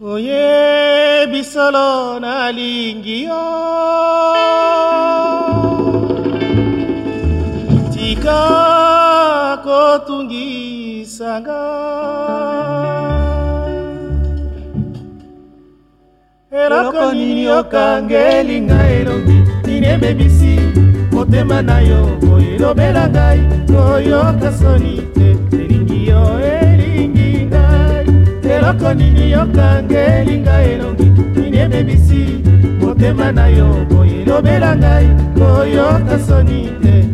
oyebi solo nalingi yo. Tika kotungisanga. Eloko nini okangeli ngai? elongi nini ebebisi? Motema na yo boyelobela ngai. Koyoka soni te eloko nini okangeli ngai elongi nini ebebisi motema na yo boyelobela ngai koyoka soni te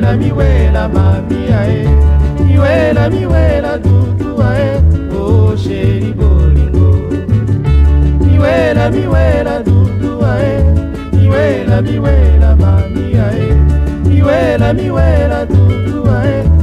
miwela miwela mami ae. Miwela miwela tutu ae. O sheri bolingo miwela miwela tutu ae. Miwela miwela mami ae. Miwela miwela tutu ae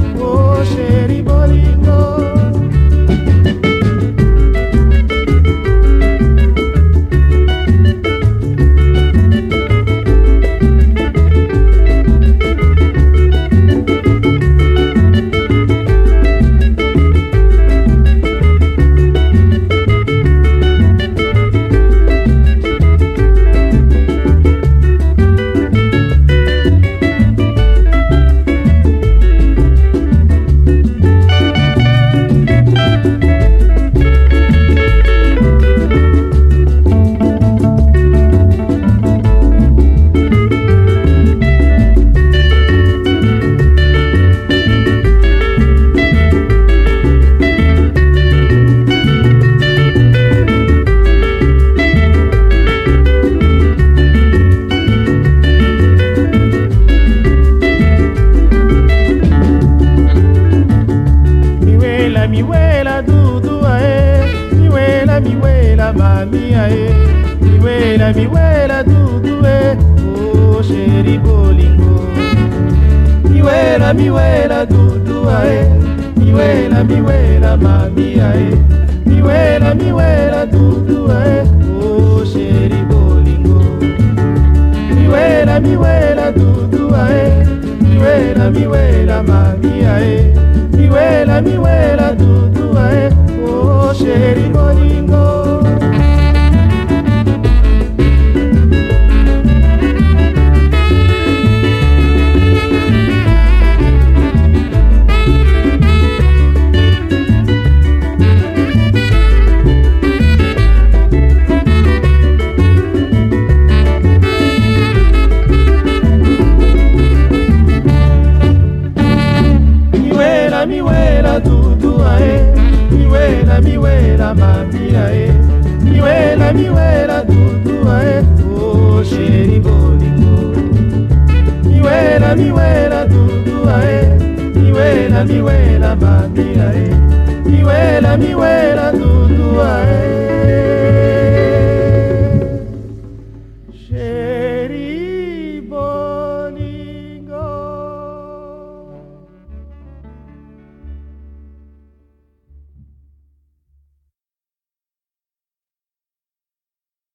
mami ae miwela miwela dudu e o sheri bolingo. Miwela miwela dudu ae miwela miwela mami ae miwela miwela dudu ae o sheri bolingo. Miwela miwela dudu ae miwela miwela mami ae miwela miwela dudu ae o sheri bolingo miwela miwela dudu ae. Miwela miwela mami ae. Miwela miwela dudu ae. O sheri bolingo. Miwela miwela dudu ae. Miwela miwela mami ae. Miwela miwela dudu ae